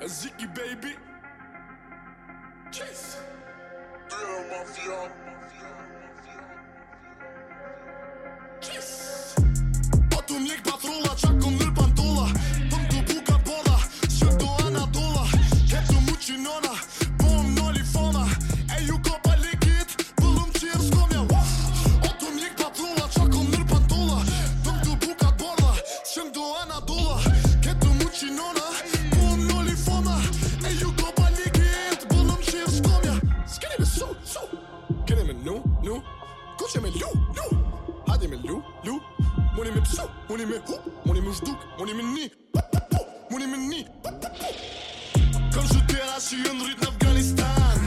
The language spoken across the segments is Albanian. E ziki baby Chase Dhe e mafija Gjith O tu mjek pa Qa këm nër pantolla Tëm të buka të borda Shëmdo anadola Këtëm qinona Po më noli fona E ju ko palikit likit Përëm qirës O tu mjek pa Qa këm nër pantolla Tëm të buka të borda Shëmdo anadola Këtëm qinona Kuqe me lu, lu Hadi me lu, lu Muni me psu, muni me hu Muni me shduk, muni me ni Muni me ni Kam zhute a shi jën rrit në Afganistan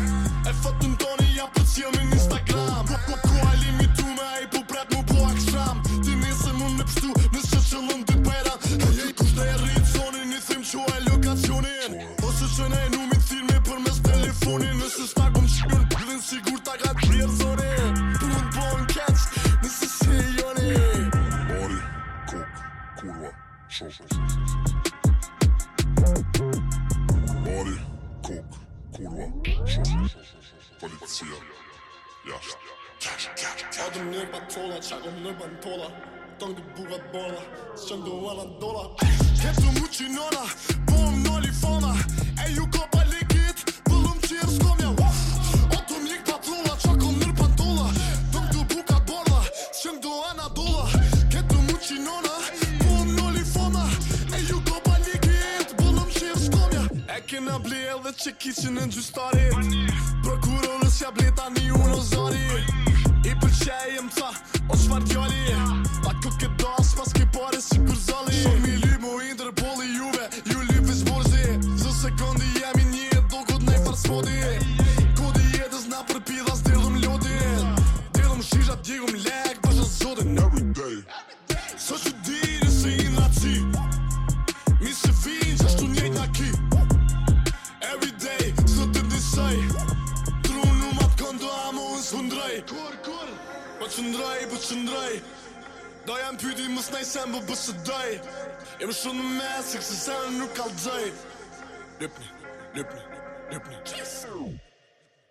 E fotën toni ja për të sjëm në Instagram Po po ku ali mi tu me a po prat mu po akësham Ti ne se mund me pështu në shë që lëm dit pera Hëjë i kushte e rritë zonin një thim që a lokacionin Ose që ne e numit thirme për mes telefonin Nësë stakum qënë Gëdhin sigur ta ka të zonin Полиция. Яш. Adımını batola, çakımını bantola Döndü buga bola, söndü Anadolu'a Hep tüm uçin ona, boğum noli fona Ey yukarı kena bli edhe që kishin në gjustari Prokurorës ja bli tani unë o zari I përqej e më tha, o shfar tjali Pa ku këtë të ndroj, po të ndroj Do jam pyti mës nej sem për bës të doj E më shumë në me, se kësë sen nuk ka të dëj Lepni, lepni, lepni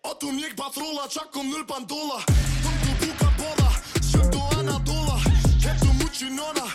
O të mjek patrola, qa kom nëll pandola Tëm të buka bodha, shëm të anadola Këtë të muqinona,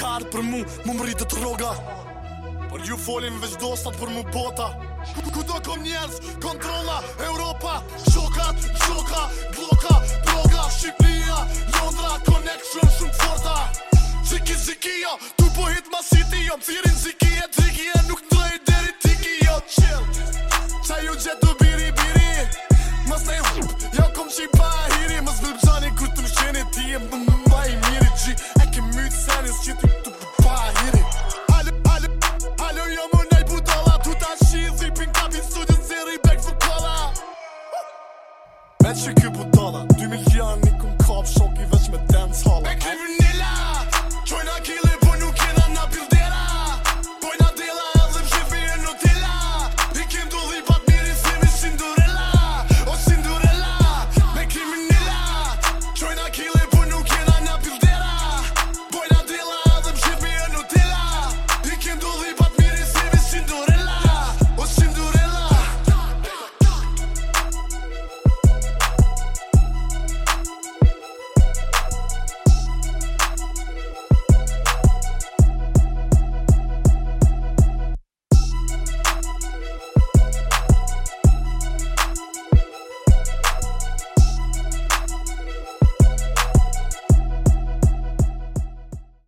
kartë për mu mu më rritë të roga Por ju folin veç dosat për mu bota Kudo kom njerës, kontrola, Europa Shoka, shoka, bloka, droga Shqipnia, Londra, connection shumë të forta Ziki, ziki jo, tu po hit ma city jo thirin, ziki e driki e nuk të lej deri tiki jo Chill, qa ju gjetë biri biri Mës nej hup, jo kom qipa e hiri Mës bilbë gjani ku të më shqeni ti e më më büyük sen üst